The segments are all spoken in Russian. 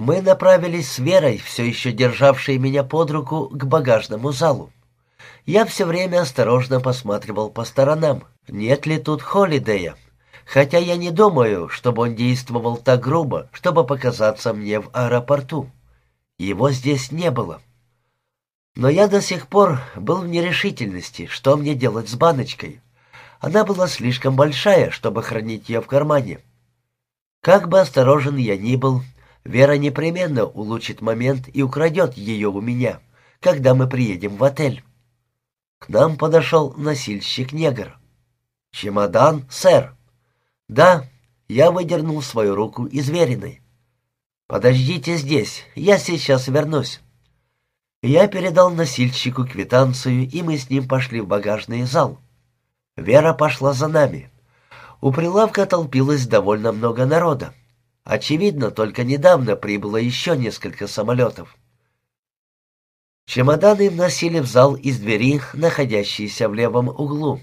Мы направились с Верой, все еще державшей меня под руку, к багажному залу. Я все время осторожно посматривал по сторонам, нет ли тут Холидея, хотя я не думаю, чтобы он действовал так грубо, чтобы показаться мне в аэропорту. Его здесь не было. Но я до сих пор был в нерешительности, что мне делать с баночкой. Она была слишком большая, чтобы хранить ее в кармане. Как бы осторожен я ни был, Вера непременно улучшит момент и украдет ее у меня, когда мы приедем в отель. К нам подошел носильщик-негр. «Чемодан, сэр?» «Да». Я выдернул свою руку из вериной. «Подождите здесь, я сейчас вернусь». Я передал носильщику квитанцию, и мы с ним пошли в багажный зал. Вера пошла за нами. У прилавка толпилось довольно много народа. Очевидно, только недавно прибыло еще несколько самолетов. Чемоданы вносили в зал из двери, находящейся в левом углу.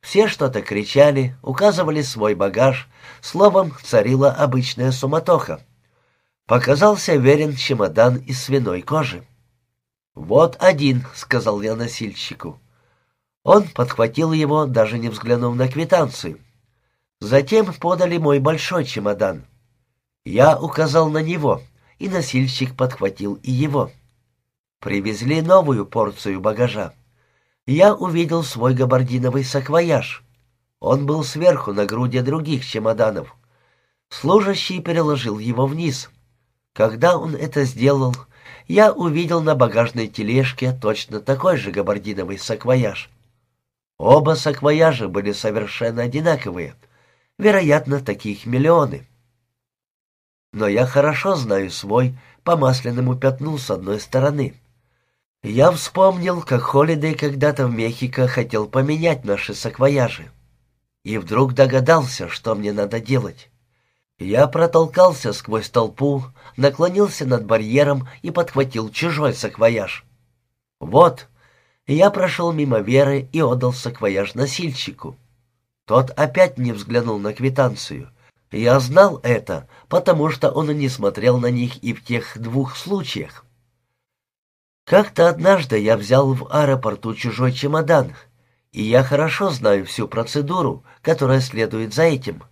Все что-то кричали, указывали свой багаж, словом, царила обычная суматоха. Показался верен чемодан из свиной кожи. «Вот один», — сказал я носильщику. Он подхватил его, даже не взглянув на квитанцию. Затем подали мой большой чемодан. Я указал на него, и носильщик подхватил и его. Привезли новую порцию багажа я увидел свой габардиновый саквояж. Он был сверху на груди других чемоданов. Служащий переложил его вниз. Когда он это сделал, я увидел на багажной тележке точно такой же габардиновый саквояж. Оба саквояжа были совершенно одинаковые. Вероятно, таких миллионы. Но я хорошо знаю свой по масляному пятну с одной стороны. Я вспомнил, как Холидей когда-то в Мехико хотел поменять наши саквояжи. И вдруг догадался, что мне надо делать. Я протолкался сквозь толпу, наклонился над барьером и подхватил чужой саквояж. Вот, я прошел мимо Веры и отдал саквояж носильщику. Тот опять не взглянул на квитанцию. Я знал это, потому что он не смотрел на них и в тех двух случаях. Как-то однажды я взял в аэропорту чужой чемодан, и я хорошо знаю всю процедуру, которая следует за этим.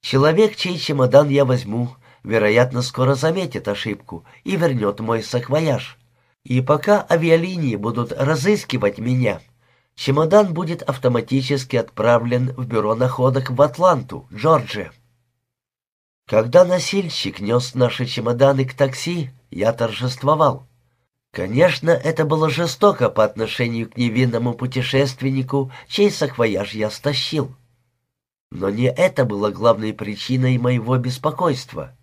Человек, чей чемодан я возьму, вероятно, скоро заметит ошибку и вернет мой саквояж. И пока авиалинии будут разыскивать меня, чемодан будет автоматически отправлен в бюро находок в Атланту, Джорджия. Когда носильщик нес наши чемоданы к такси, я торжествовал. Конечно, это было жестоко по отношению к невинному путешественнику, чей саквояж я стащил. Но не это было главной причиной моего беспокойства.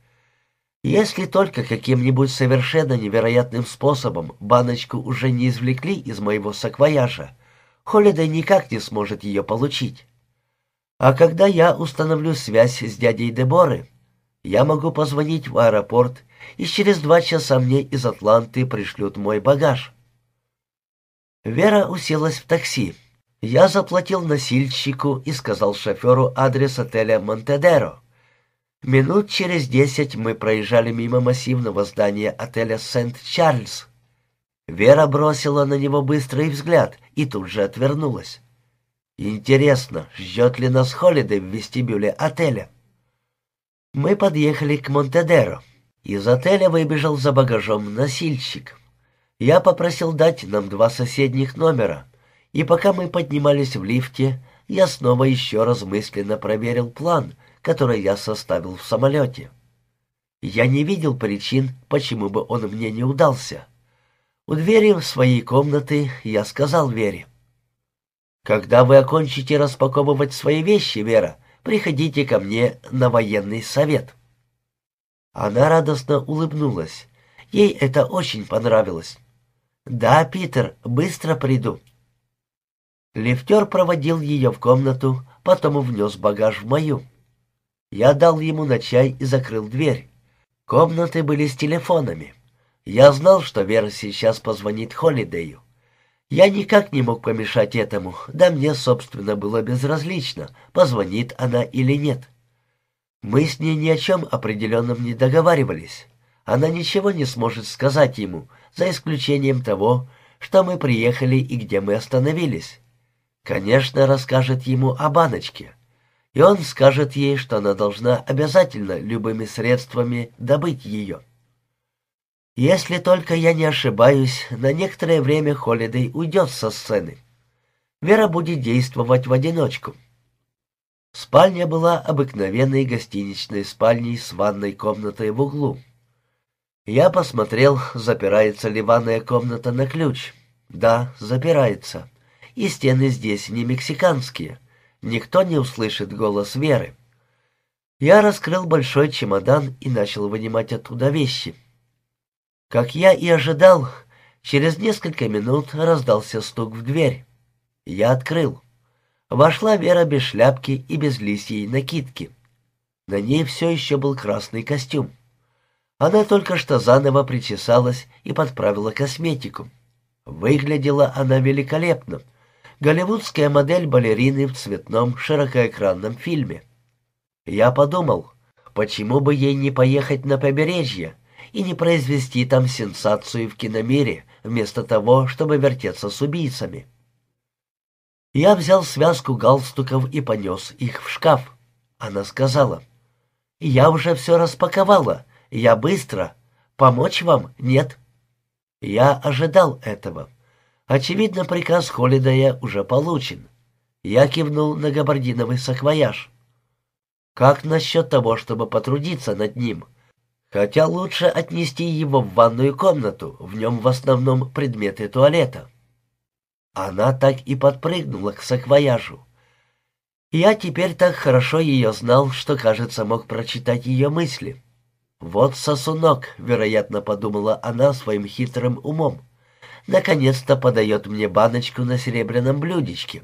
Если только каким-нибудь совершенно невероятным способом баночку уже не извлекли из моего саквояжа, Холидей никак не сможет ее получить. А когда я установлю связь с дядей Деборы, я могу позвонить в аэропорт и через два часа мне из Атланты пришлют мой багаж. Вера уселась в такси. Я заплатил носильщику и сказал шоферу адрес отеля «Монтедеро». Минут через десять мы проезжали мимо массивного здания отеля «Сент-Чарльз». Вера бросила на него быстрый взгляд и тут же отвернулась. «Интересно, ждет ли нас Холидей в вестибюле отеля?» Мы подъехали к Монтедеро. Из отеля выбежал за багажом носильщик. Я попросил дать нам два соседних номера, и пока мы поднимались в лифте, я снова еще раз мысленно проверил план, который я составил в самолете. Я не видел причин, почему бы он мне не удался. У двери в своей комнаты я сказал Вере. «Когда вы окончите распаковывать свои вещи, Вера, приходите ко мне на военный совет». Она радостно улыбнулась. Ей это очень понравилось. «Да, Питер, быстро приду». Лифтер проводил ее в комнату, потом внес багаж в мою. Я дал ему на чай и закрыл дверь. Комнаты были с телефонами. Я знал, что Вера сейчас позвонит Холидею. Я никак не мог помешать этому, да мне, собственно, было безразлично, позвонит она или нет. Мы с ней ни о чем определенном не договаривались. Она ничего не сможет сказать ему, за исключением того, что мы приехали и где мы остановились. Конечно, расскажет ему о баночке. И он скажет ей, что она должна обязательно любыми средствами добыть ее. Если только я не ошибаюсь, на некоторое время Холидей уйдет со сцены. Вера будет действовать в одиночку. Спальня была обыкновенной гостиничной спальней с ванной комнатой в углу. Я посмотрел, запирается ли ванная комната на ключ. Да, запирается. И стены здесь не мексиканские. Никто не услышит голос Веры. Я раскрыл большой чемодан и начал вынимать оттуда вещи. Как я и ожидал, через несколько минут раздался стук в дверь. Я открыл. Вошла Вера без шляпки и без лисьей накидки. На ней все еще был красный костюм. Она только что заново причесалась и подправила косметику. Выглядела она великолепно. Голливудская модель балерины в цветном широкоэкранном фильме. Я подумал, почему бы ей не поехать на побережье и не произвести там сенсацию в киномире, вместо того, чтобы вертеться с убийцами. Я взял связку галстуков и понес их в шкаф. Она сказала, «Я уже все распаковала. Я быстро. Помочь вам? Нет». Я ожидал этого. Очевидно, приказ Холидая уже получен. Я кивнул на габардиновый саквояж. «Как насчет того, чтобы потрудиться над ним?» Хотя лучше отнести его в ванную комнату, в нем в основном предметы туалета. Она так и подпрыгнула к саквояжу. Я теперь так хорошо ее знал, что, кажется, мог прочитать ее мысли. «Вот сосунок», — вероятно, подумала она своим хитрым умом. «Наконец-то подает мне баночку на серебряном блюдечке».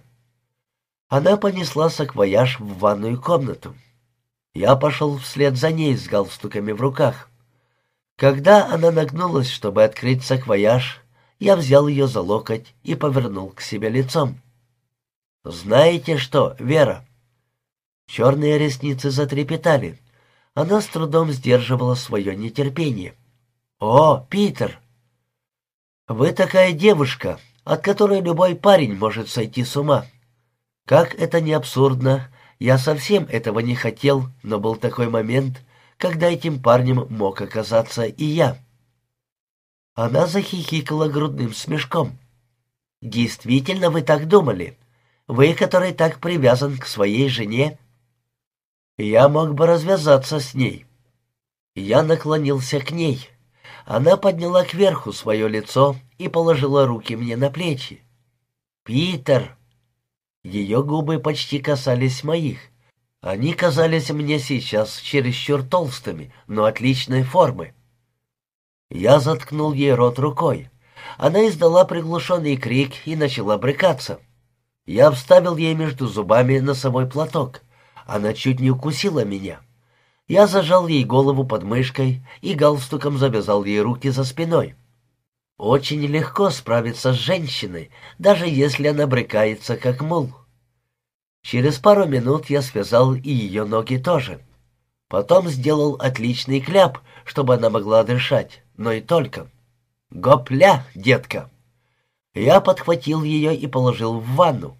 Она понесла саквояж в ванную комнату. Я пошел вслед за ней с галстуками в руках. Когда она нагнулась, чтобы открыть саквояж, я взял ее за локоть и повернул к себе лицом. «Знаете что, Вера?» Черные ресницы затрепетали. Она с трудом сдерживала свое нетерпение. «О, Питер!» «Вы такая девушка, от которой любой парень может сойти с ума. Как это не абсурдно, я совсем этого не хотел, но был такой момент, когда этим парнем мог оказаться и я». Она захихикала грудным смешком. «Действительно вы так думали? Вы, который так привязан к своей жене?» «Я мог бы развязаться с ней». Я наклонился к ней. Она подняла кверху свое лицо и положила руки мне на плечи. «Питер!» Ее губы почти касались моих. Они казались мне сейчас чересчур толстыми, но отличной формы. Я заткнул ей рот рукой. Она издала приглушенный крик и начала брыкаться. Я вставил ей между зубами носовой платок. Она чуть не укусила меня. Я зажал ей голову под мышкой и галстуком завязал ей руки за спиной. Очень легко справиться с женщиной, даже если она брыкается, как мул. Через пару минут я связал и ее ноги тоже. Потом сделал отличный кляп, чтобы она могла дышать но и только. «Гопля, детка!» Я подхватил ее и положил в ванну.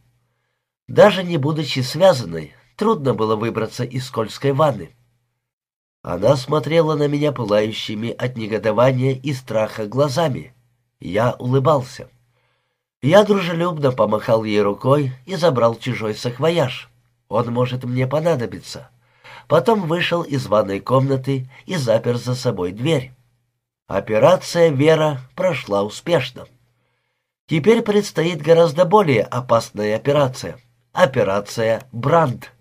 Даже не будучи связанной, трудно было выбраться из скользкой ванны. Она смотрела на меня пылающими от негодования и страха глазами. Я улыбался. Я дружелюбно помахал ей рукой и забрал чужой саквояж. Он может мне понадобиться. Потом вышел из ванной комнаты и запер за собой дверь. Операция «Вера» прошла успешно. Теперь предстоит гораздо более опасная операция. Операция «Бранд».